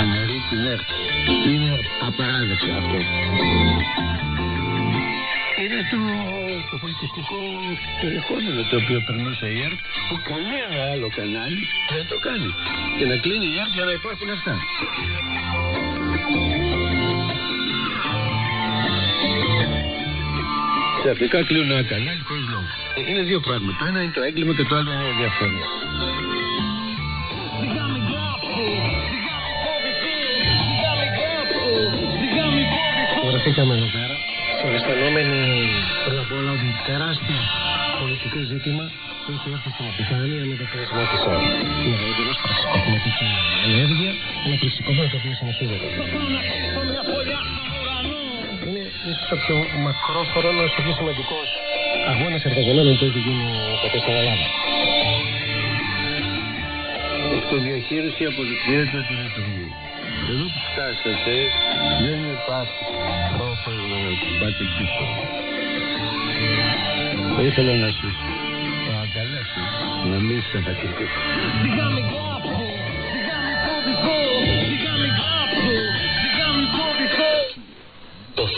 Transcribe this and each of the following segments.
Καναρί την ΕΡΤ. Είναι απαράδεκτο αυτό. Είναι το, το πολιτιστικό περιεχόμενο το οποίο περνούσε η ΕΡΤ που κανένα άλλο κανάλι δεν το κάνει. Και να κλείνει η ΕΡΤ για να υπάρχουν αυτά. Ξαφνικά κλείνουν ένα κανάλι χωρίς λόγο. Είναι δύο πράγματα. Το ένα είναι το έγκλημα και το άλλο είναι η διαφωνία. Βρεθήκαμε εδώ πέρα, συναισθανόμενοι πρώτα απ' όλα ότι τεράστιο πολιτικό ζήτημα έχει έρθει στην επιφάνεια με το κλεισμό της ΕΡΤ. Είναι εντελώ πραξικοπηματική ενέργεια, ένα πραξικόπημα το οποίο συνεχίζεται. Είναι ίσω ο πιο μακρόχρονο και πιο σημαντικός αγώνας εργαζομένων που έχει γίνει ποτέ στην Ελλάδα. Η αυτοδιαχείριση αποδεικνύεται ότι λειτουργεί. Εδώ που φτάσατε δεν υπάρχει τρόπο να πάτε πίσω. Θα ήθελα να σας παρακαλέσω να μην σταματήσετε.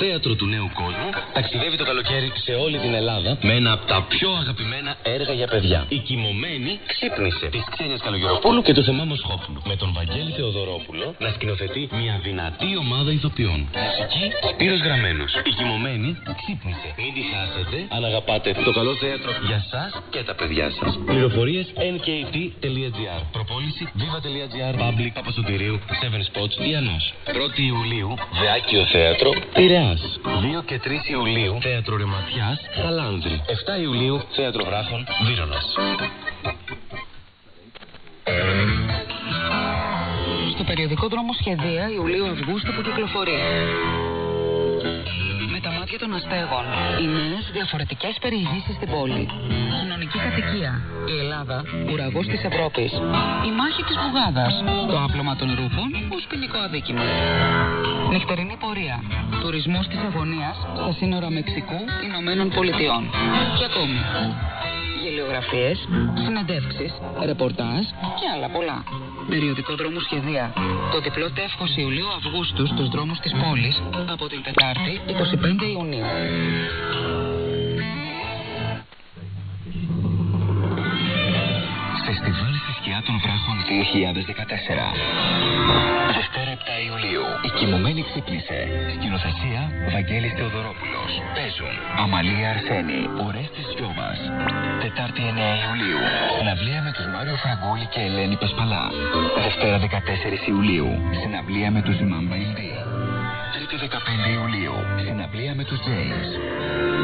Θέατρο του νέου κόσμου ταξιδεύει το καλοκαίρι σε όλη την Ελλάδα με ένα από τα πιο αγαπημένα έργα για παιδιά. Η κοιμωμένη ξύπνησε τη Ξένια Καλογεροπούλου και του Θεμά Μοσχόπουλου. Με τον Βαγγέλη Θεοδωρόπουλο να σκηνοθετεί μια δυνατή ομάδα ηθοποιών. Μουσική Σπύρος Γραμμένος. Η κοιμωμένη ξύπνησε. Μην τη χάσετε αν αγαπάτε το καλό θέατρο για σας και τα παιδιά σας. Πληροφορίες nkt.gr Προπόληση viva.gr Public Παπασουτηρίου 7 Spots Διανός 1η Ιουλίου Δεάκιο Θέατρο Πειραιάς 2 και 3 Ιουλίου Θέατρο Ρεματιάς Καλάνδρη 7 Ιουλίου Θέατρο Βράχων Βύρονας. Στο περιοδικό δρόμο Σχεδία Ιουλίου-Αυγούστου που κυκλοφορεί. Με τα μάτια των αστέγων. Οι νέες διαφορετικές περιηγήσεις στην πόλη. Κοινωνική κατοικία. Η Ελλάδα, ουραγός της Ευρώπης. Η μάχη της Βουγάδα. Το άπλωμα των ρούχων ως ποινικό αδίκημα. Νυχτερινή πορεία. Τουρισμός της αγωνίας στα σύνορα Μεξικού Ηνωμένων Πολιτειών. Και ακόμη. Γελιογραφίες, συνεντεύξεις, ρεπορτάζ και άλλα πολλά. Περιοδικό δρόμο σχεδία. Το διπλό τεύχος Ιουλίου-Αυγούστου στους δρόμους της πόλης από την Τετάρτη 25 Ιουνίου. Φεστιβάλ στη σκιά των βράχων 2014 Δευτέρα 7 Ιουλίου. Η κοιμωμένη ξύπνησε. Σκηνοθεσία Βαγγέλης Θεοδωρόπουλος. Παίζουν Αμαλία Αρσένη Ορέστης Γιώβας Τετάρτη 9 Ιουλίου. Συναυλία με τους Μάριο Φραγκούλη και Ελένη Πασπαλά. Δευτέρα 14 Ιουλίου. Συναυλία με τους Μάμπα Ιλδί Τρίτη 15 Ιουλίου. Συναυλία με τους James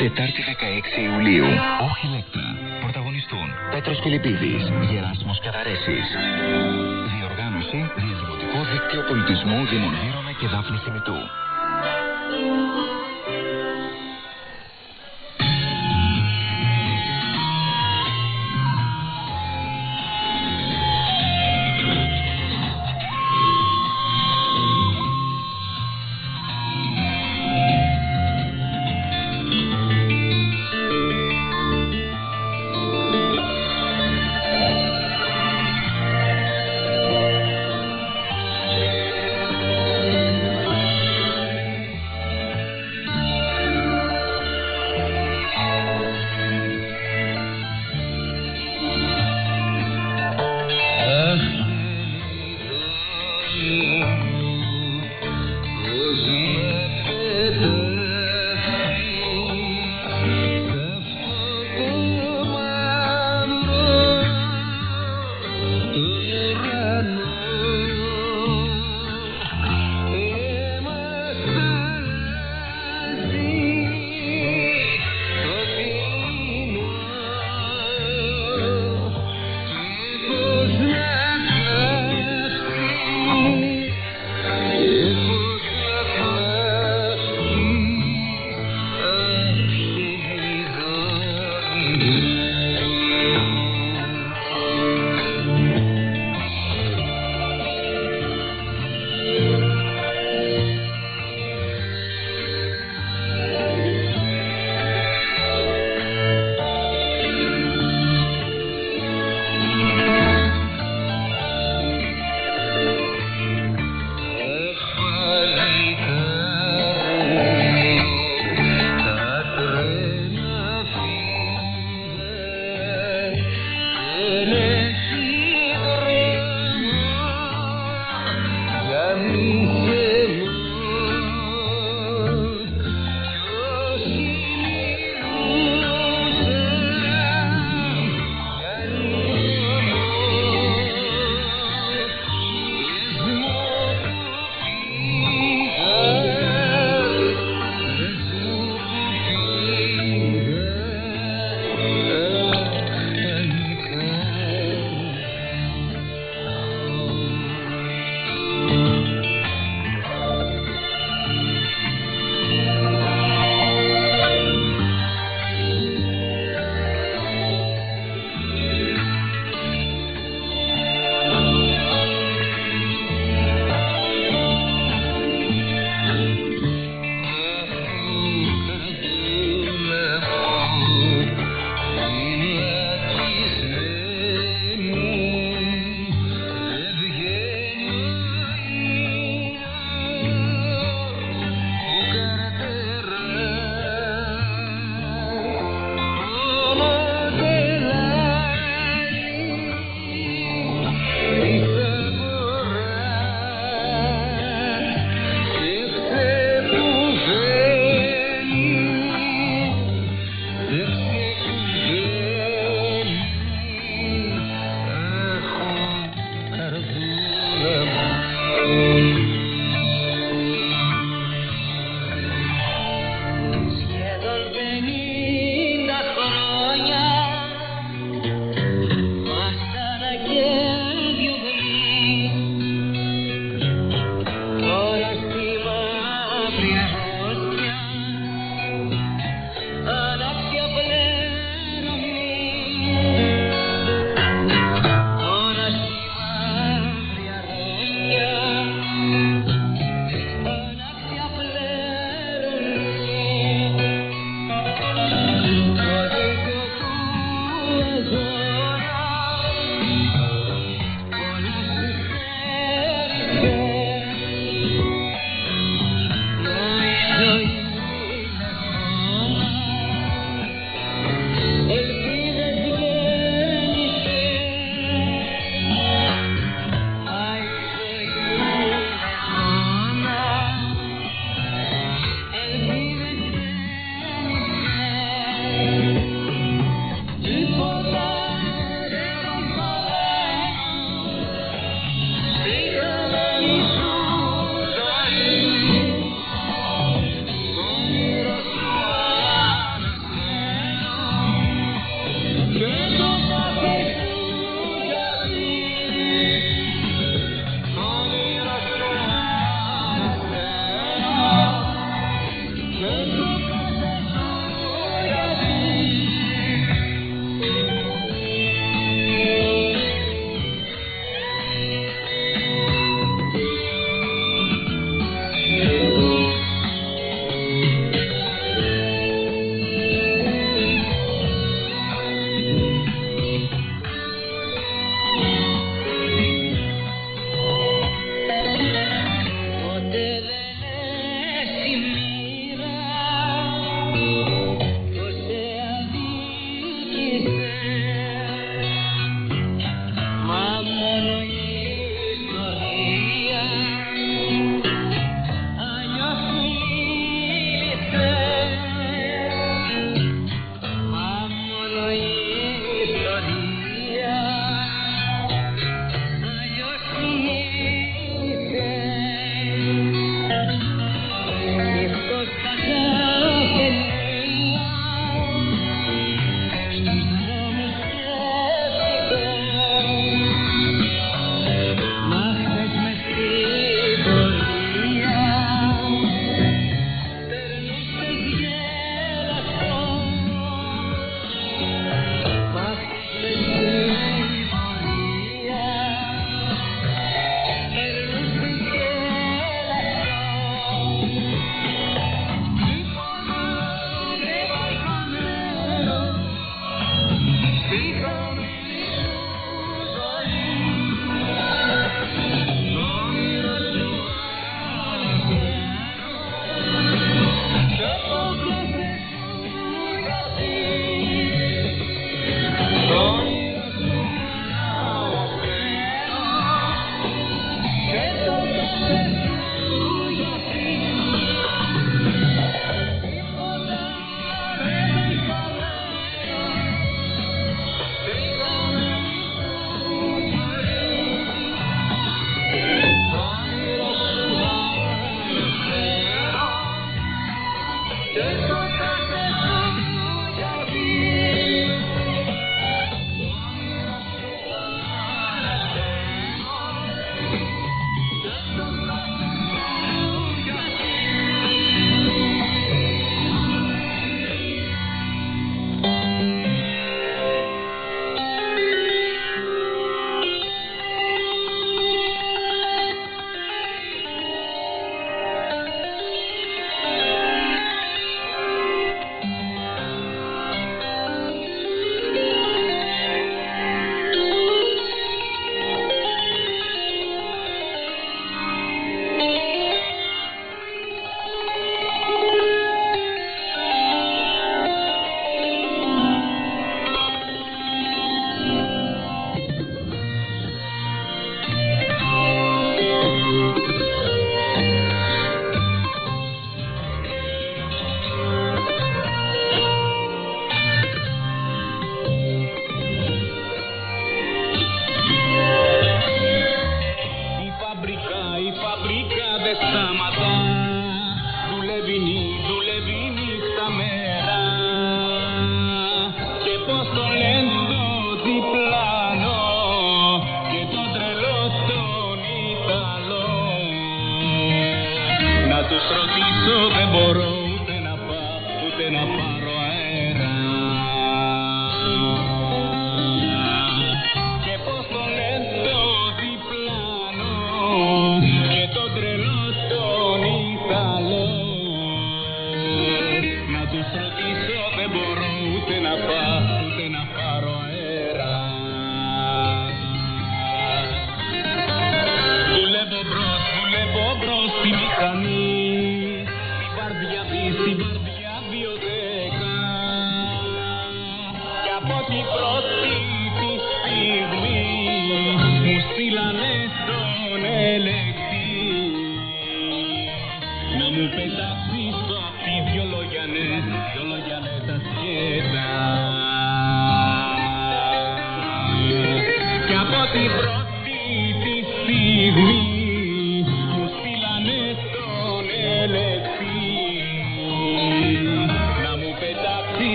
Τετάρτη 16 Ιουλίου. Όχι Λέκτρα Πρωταγωνιστούν Πέτρος Φιλιππίδης Γεράσιμος Καδαρέσης. Διοργάνωση Διαδημοτικό Δίκτυο Πολιτισμού Δήμων Βύρωνα και Δάφνη Σιμητού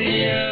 Yeah.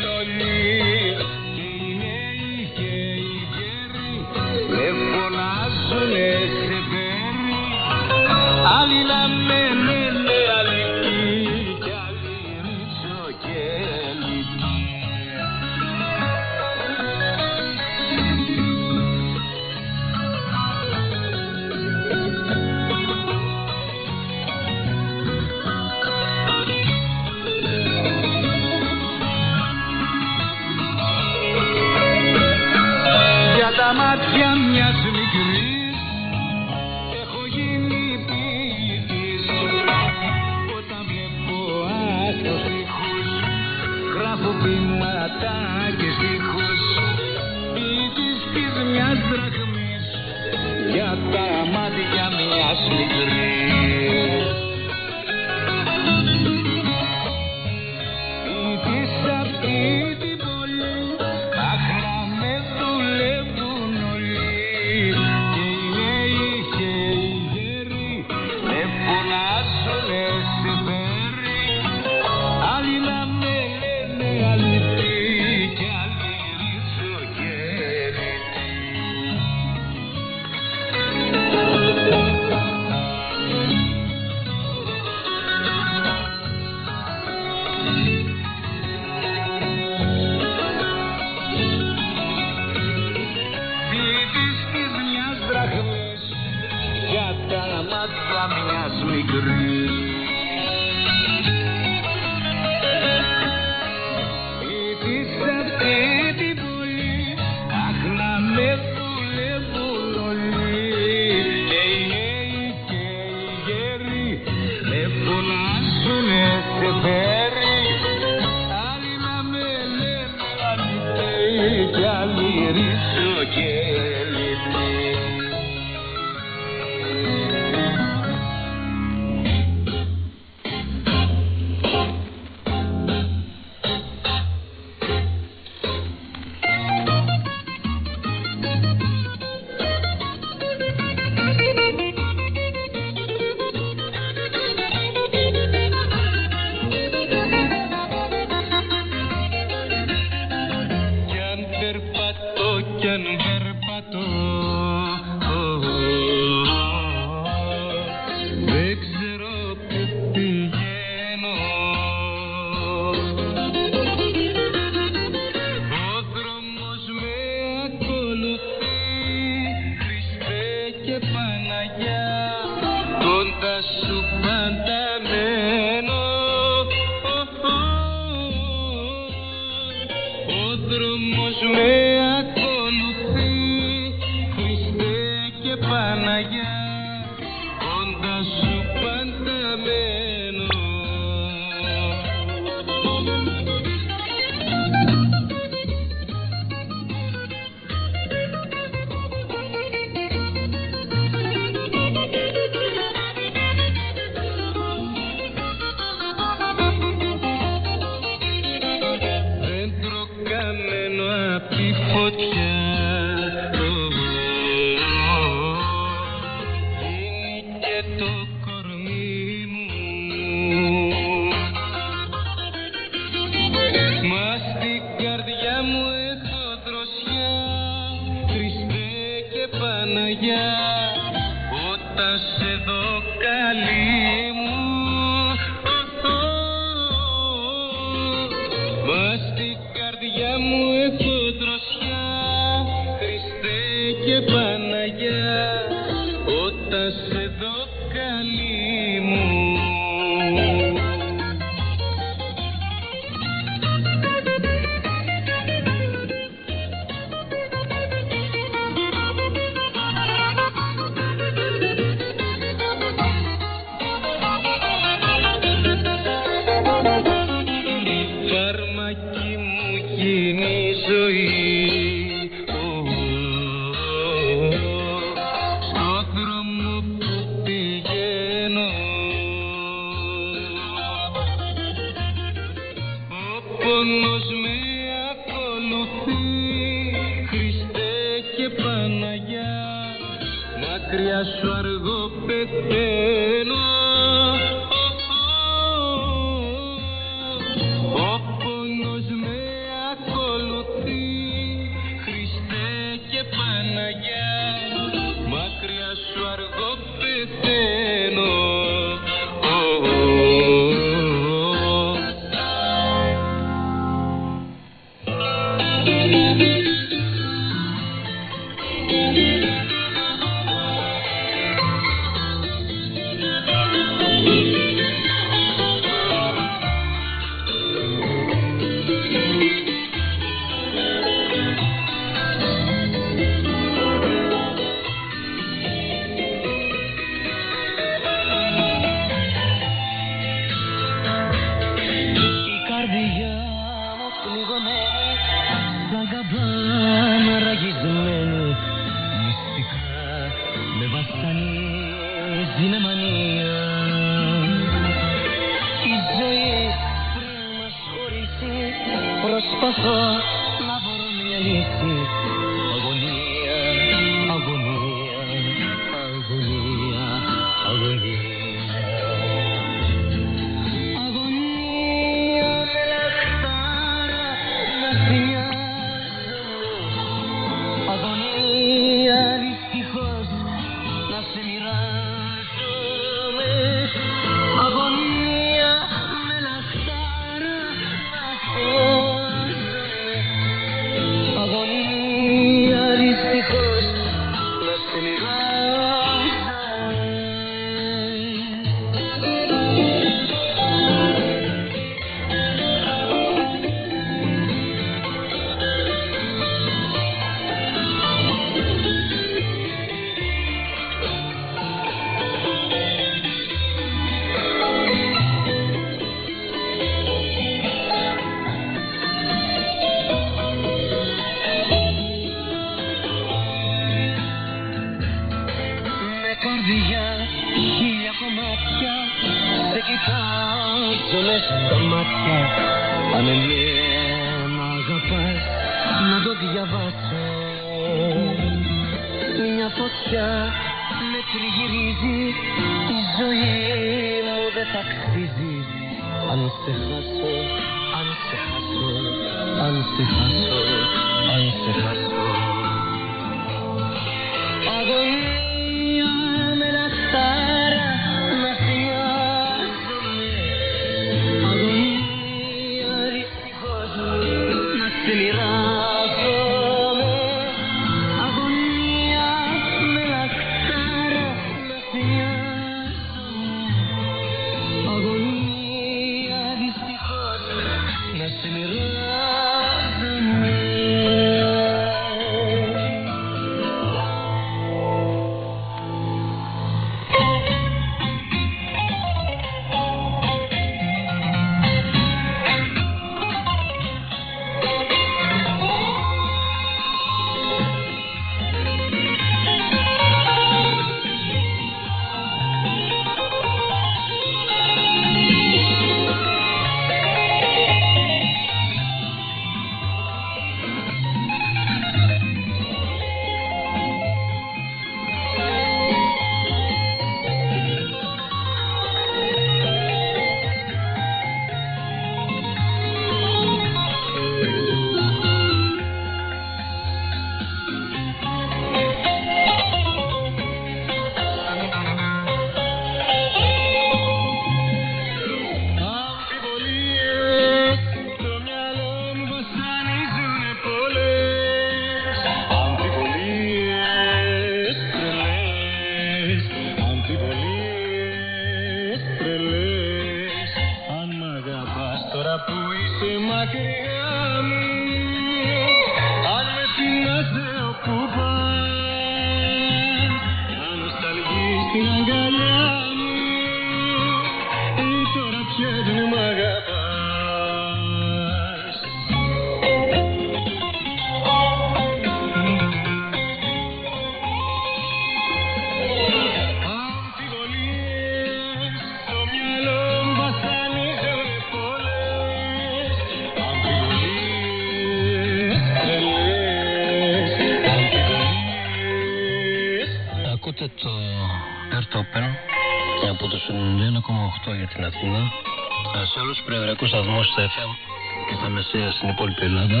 στην υπόλοιπη Ελλάδα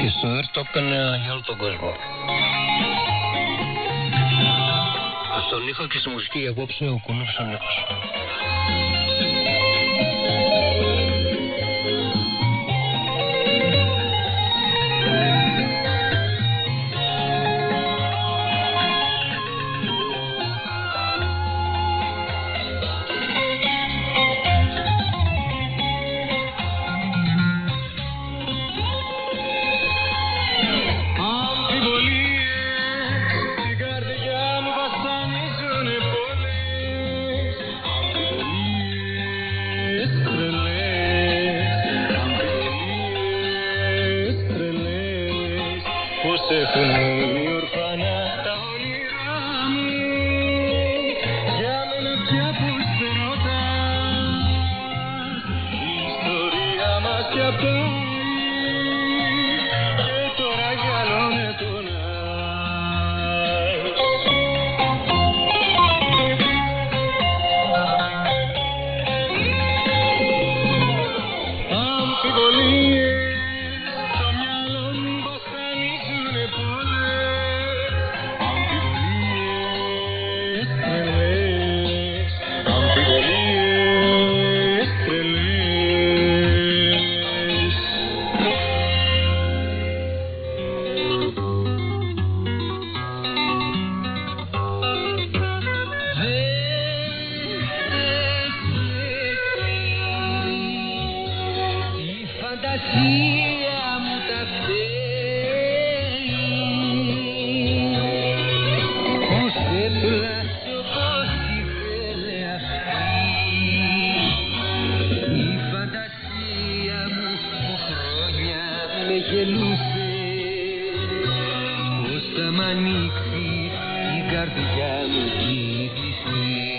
και στο ΕΡΤ το έκανε για όλο τον κόσμο. Στον ήχο και στη μουσική απόψε ο Κουνούπης ο Νίκος. Καρδιά μου κοιμηθεί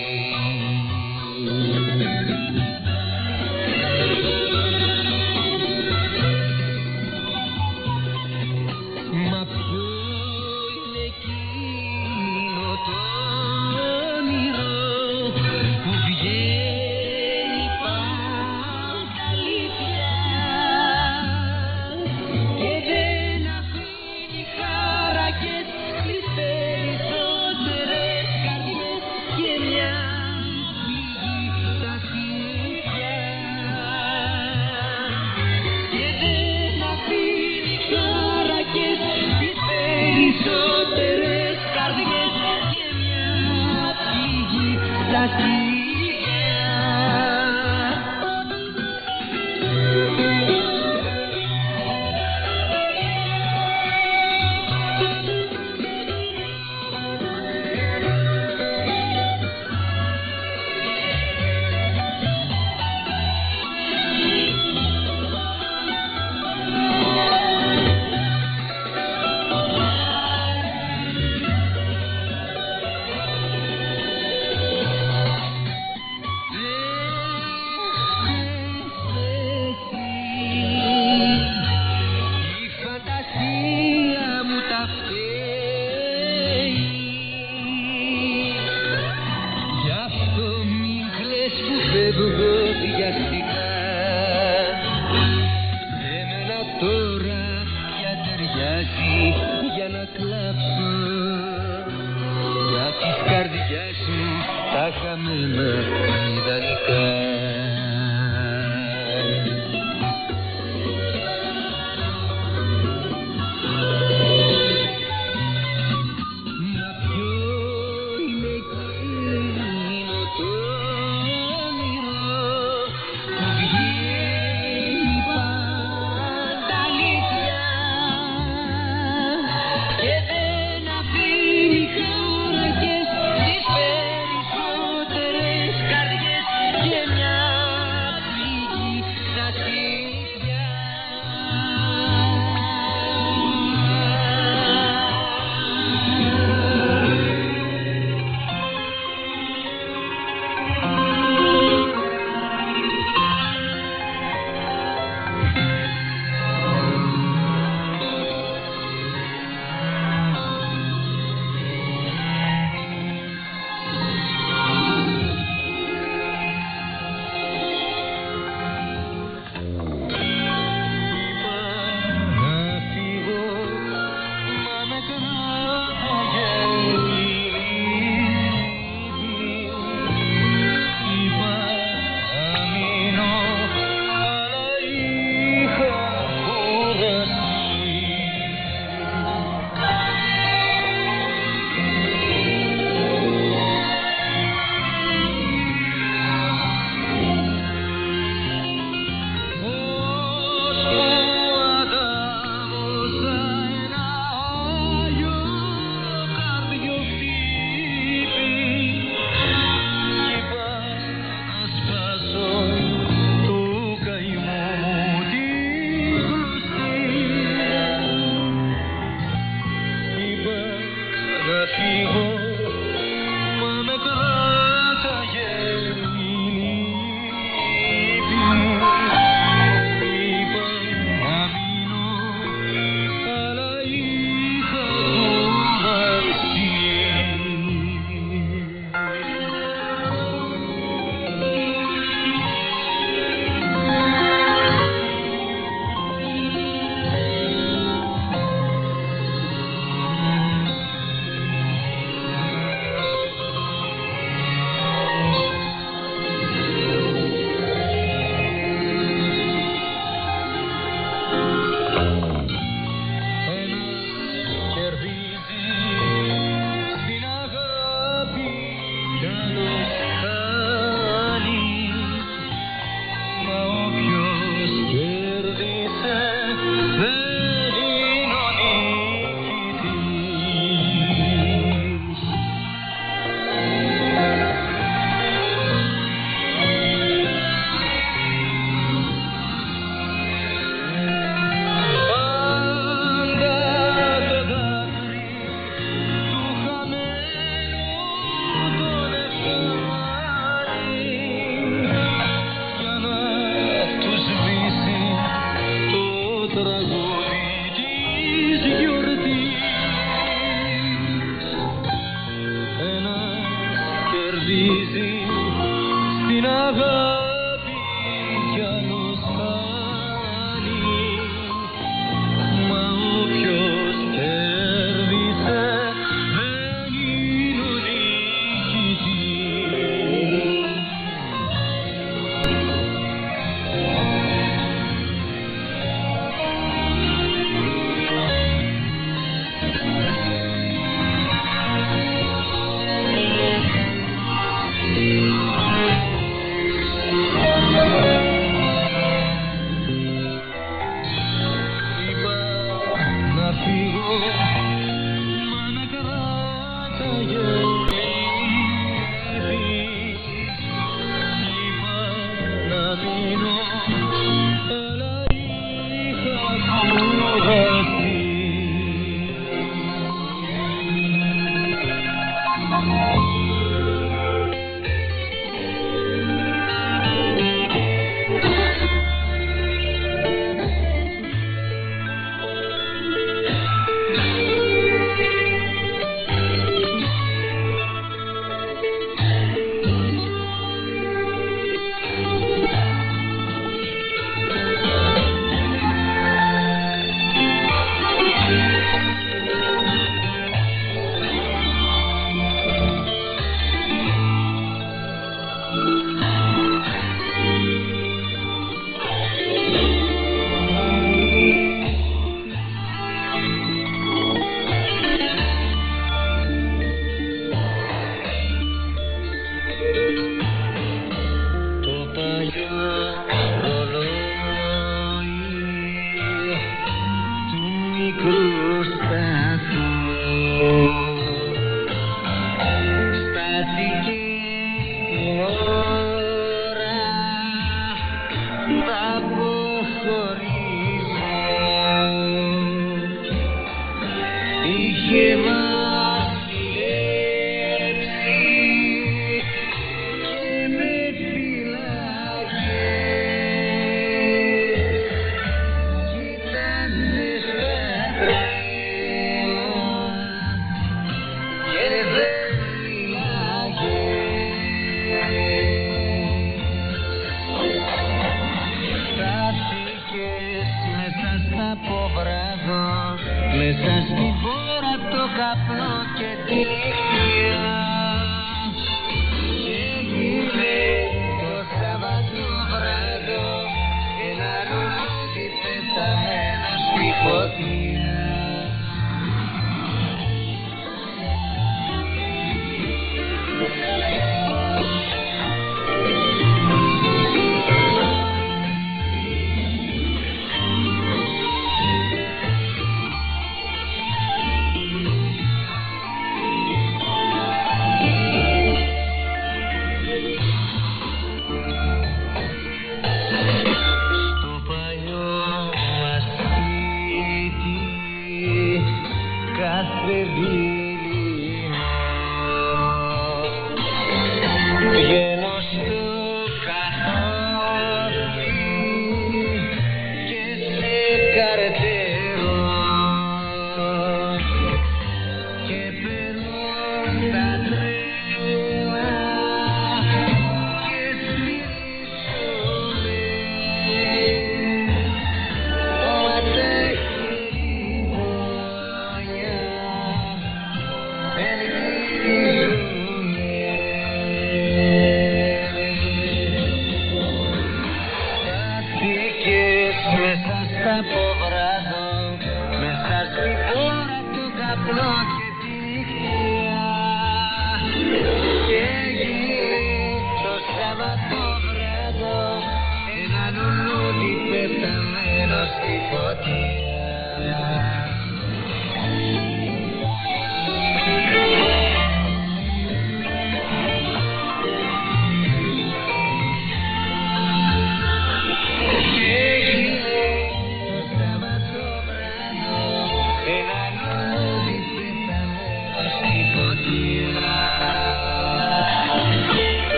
μέσα στα ποβράδο μέσα στην πόρα το καπνό και τη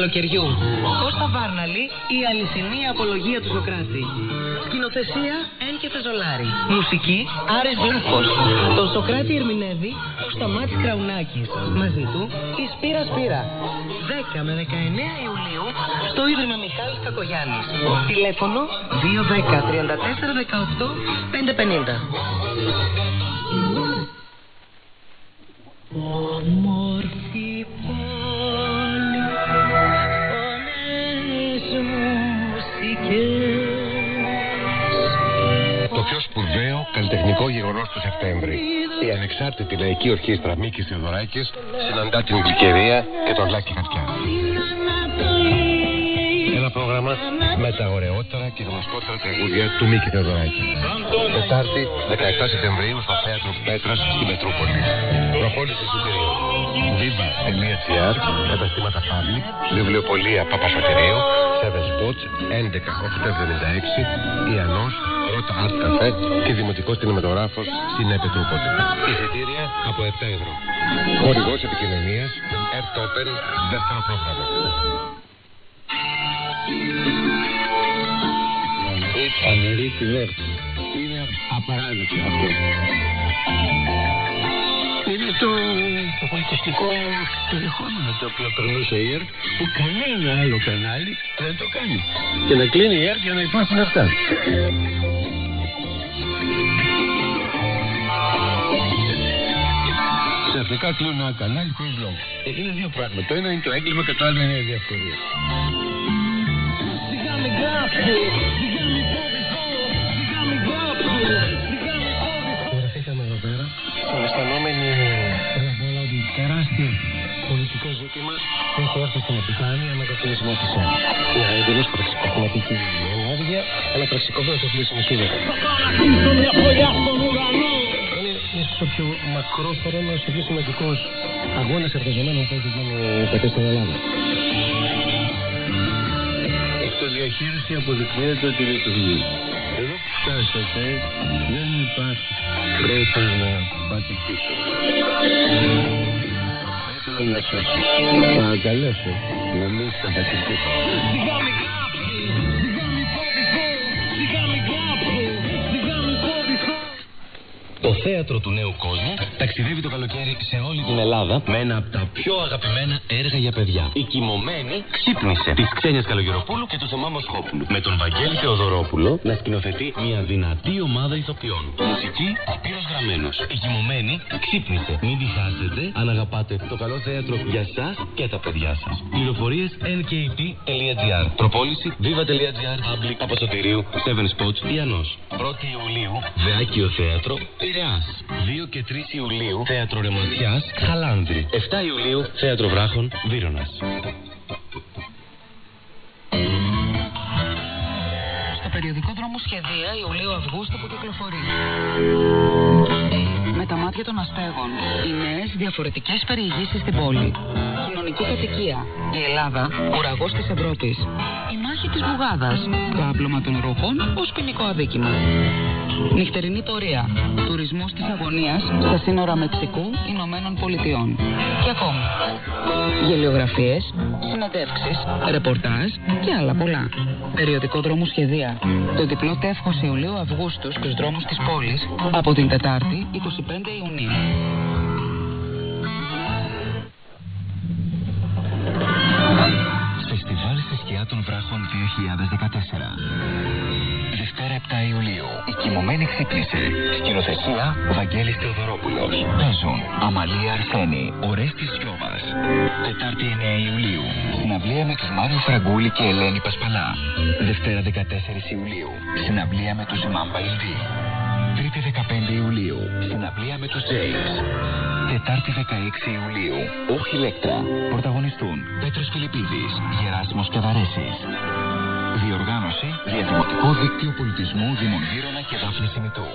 καλοκαιριού. Κώστα Βάρναλη, η αληθινή απολογία του Σοκράτη; Σκηνοθεσία Εν και Φεζολάρη. Μουσική Άρης Βλάχος. Τον Σοκράτη ερμηνεύει ο Σταμάτης Κραουνάκης. Μαζί του η Σπύρα Σπύρα. 10 με 19 Ιουλίου στο Ίδρυμα Μιχάλης Κακογιάννης. Τηλέφωνο 210 34 18 550. Καλλιτεχνικό γεγονός του Σεπτέμβρη. Η ανεξάρτητη λαϊκή ορχήστρα Μίκης Θεοδωράκης συναντά την Γλυκερία και τον Λάκη Χατιά. Ένα πρόγραμμα με τα ωραιότερα και γνωστότερα τραγούδια του Μίκη Θεοδωράκη. Τετάρτη 17 Σεπτεμβρίου στο Θέατρο Πέτρας στη Μετρούπολη. Προπόληση εισιτηρίων. Viva.gr, καταστήματα Public, βιβλιοπολία Παπασωτηρίου, 7 Spots, 11876, Ιανός, Ρώτα Art Cafe και Δημοτικός Κινηματογράφος στην Επετρούπολη. Εισιτήρια από 7 ευρώ. Χορηγός επικοινωνίας, Air Open, δεύτερο πρόγραμμα. Φανερή τηλέφωνο. Είναι απαράδεκτο αυτό. Είναι το, το πολιτιστικό περιεχόμενο το οποίο περνούσε η ΕΡΤ που κανένα άλλο κανάλι δεν το κάνει. Και να κλείνει η ΕΡΤ για να υπάρχουν αυτά. Ξαφνικά κλείνουν ένα κανάλι χωρίς λόγο. Ε, είναι δύο πράγματα. Το ένα είναι το έγκλημα και το άλλο είναι η διαφορία. Βρεθήκαμε εδώ πέρα συναισθανόμενοι πρώτα απ' όλα ότι τεράστιο πολιτικό ζήτημα έχει έρθει στην επιφάνεια με το κλείσιμο της ΕΡΤ. Μια εντελώς πραξικοπηματική ενέργειας, αλλά πραξικοπέω το κλείσιμο σίγουρα. Είναι ίσως ο πιο μακρόχρονος και πιο σημαντικός αγώνας εργαζομένων που έχει γίνει ποτέ στην Ελλάδα. Η αυτοδιαχείριση αποδεικνύεται ότι λειτουργεί. Εδώ που φτάσατε δεν υπάρχει τρόπος να πάτε πίσω. Θα ήθελα να σας παρακαλέσω να μην σταματήσετε. Το θέατρο του νέου κόσμου ταξιδεύει το καλοκαίρι σε όλη την Ελλάδα με ένα από τα πιο αγαπημένα έργα για παιδιά. Η κοιμωμένη ξύπνησε της Ξένιας Καλογεροπούλου και του Θωμά Μοσχόπουλου. Με τον Βαγγέλη Θεοδωρόπουλο να σκηνοθετεί μια δυνατή ομάδα ηθοποιών. Μουσική Σπύρος Γραμμένος. Η κοιμωμένη ξύπνησε. Μην τη χάσετε αν αγαπάτε το καλό θέατρο για σας και τα παιδιά σας. Πληροφορίες nkt.gr Προπόληση viva.gr Public Αποσωτηρίου 7 Spots Ιανός 1η Ιουλίου Δεάκιο Θέατρο Πειραιάς 2 και 3 Ιουλίου Θέατρο Ρεματιάς Χαλάνδρη. 7 Ιουλίου Θέατρο Βράχων Βύρονας Στο περιοδικό δρόμο Σχεδία Ιουλίου Αυγούστου που κυκλοφορεί. Με τα μάτια των αστέγων. Οι νέες διαφορετικές περιηγήσεις στην πόλη. Κοινωνική κατοικία. Η Ελλάδα, ουραγό της Ευρώπης. Η μάχη της Μπουγάδας. Το άπλωμα των ρούχων ως ποινικό αδίκημα. Νυχτερινή πορεία. Τουρισμός της αγωνίας στα σύνορα Μεξικού Ηνωμένων Πολιτειών. Και ακόμη. Γελιογραφίες, συνεντεύξεις, ρεπορτάζ και άλλα πολλά. Περιοδικό δρόμο σχεδία. Το διπλό τεύχος Ιουλίου Αυγούστου στους δρόμους της πόλης από την Τετάρτη 25 Ιουνίου. Φεστιβάλ στη σκιά των βράχων 2014. Δευτέρα 7 Ιουλίου. Η κοιμωμένη ξύπνησε. Σκηνοθεσία Βαγγέλης Θεοδωρόπουλος. Παίζουν Αμαλία Αρσένη, Ορέστης Σιώβας. Τετάρτη 9 Ιουλίου. Συναυλία με τους Μάριο Φραγκούλη και Ελένη Πασπαλά. Δευτέρα 14 Ιουλίου. Συναυλία με τους Μάμπα Ιλδί. Τρίτη 15 Ιουλίου. Συναυλία με τους James. Τετάρτη 16 Ιουλίου. Όχι Λέκτρα. Πρωταγωνιστούν Πέτρος Φιλιππίδης, Γεράσιμος Κεβαρέσης. Διοργάνωση Διαδημοτικό Δίκτυο Πολιτισμού Δήμων Γύρονα και Δάφνη Σιμητού.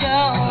Στο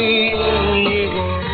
Thank you.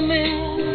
coming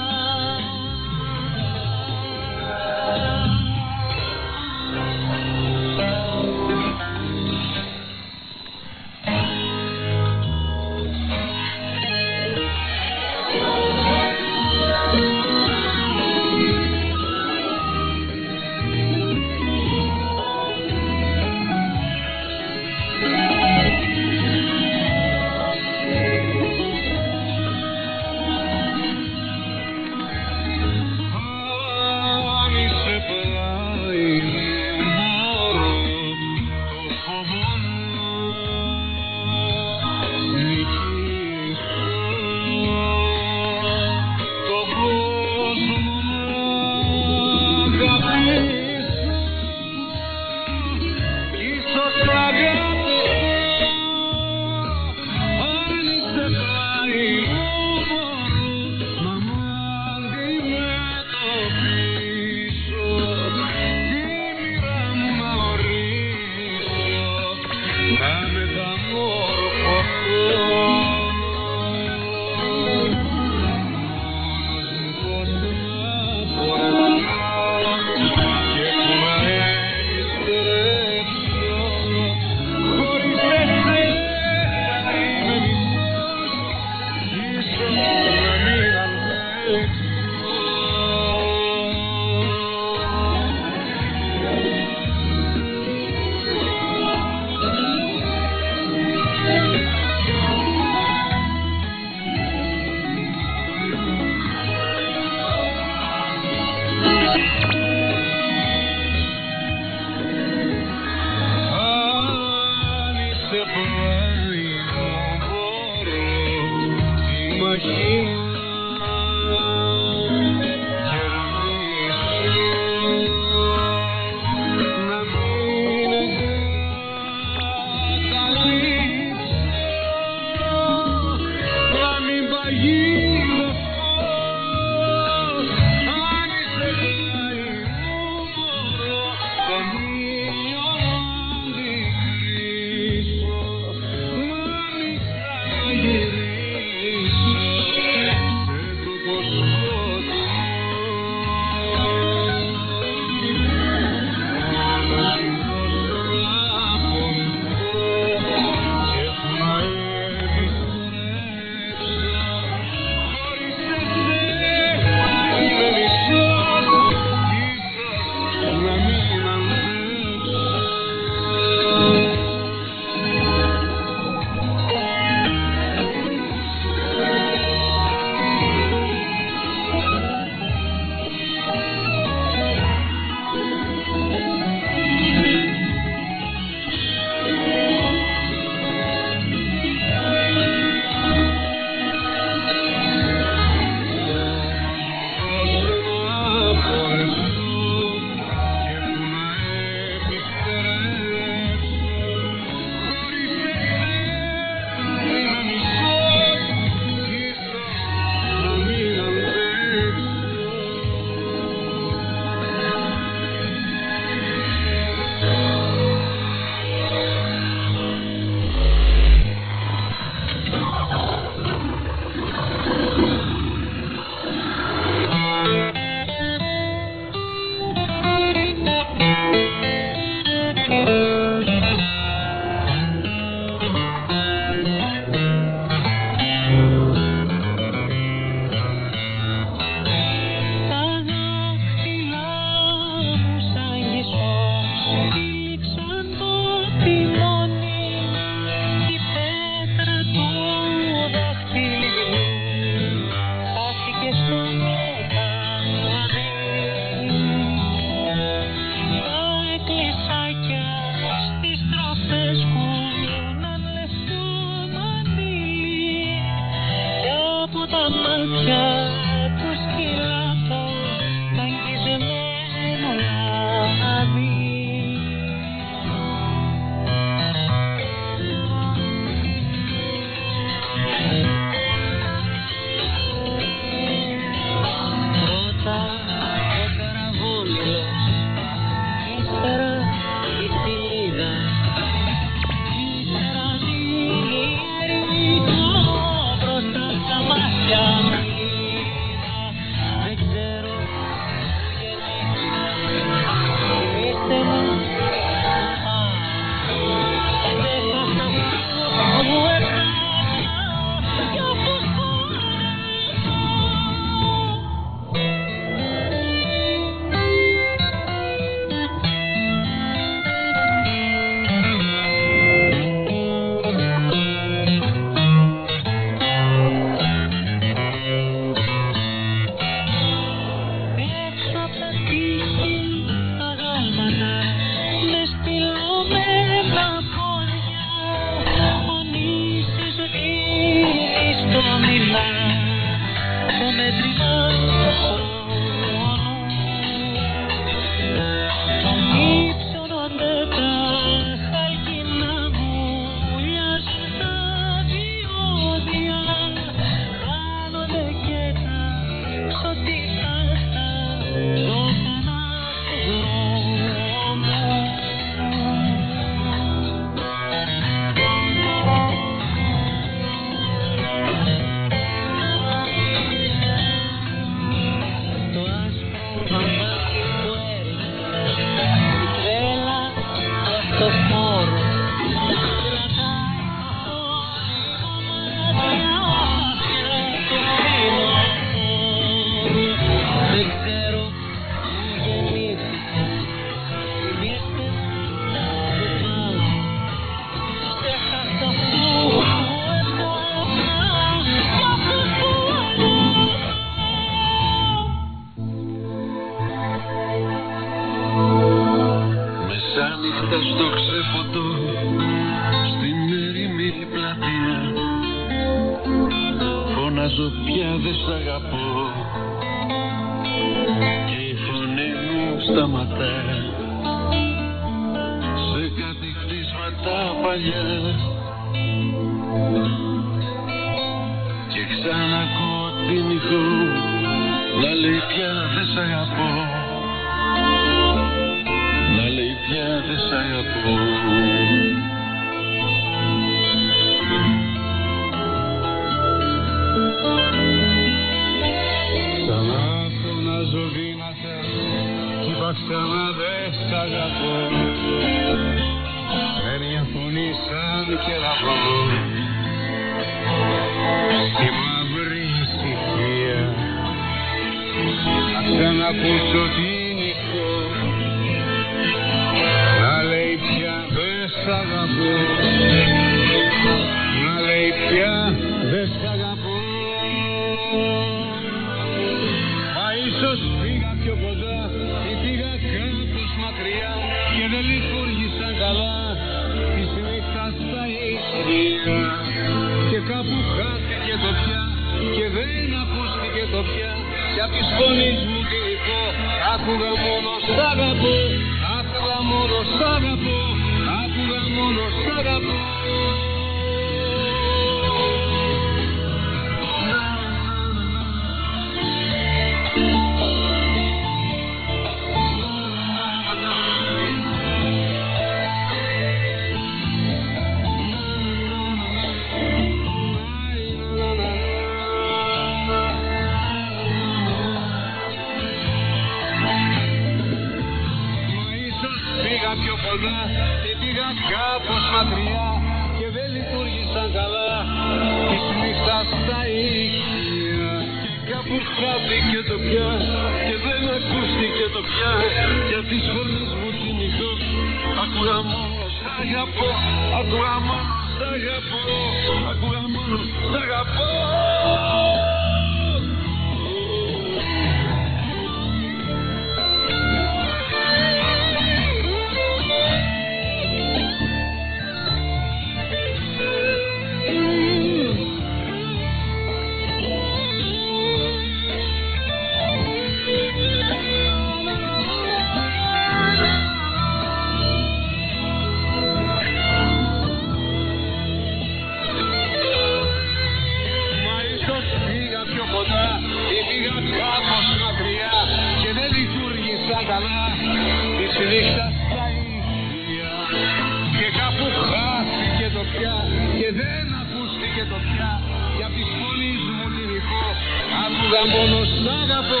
Άκουγα μόνο σ' αγαπώ.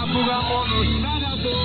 Άκουγα μόνο σ' αγαπώ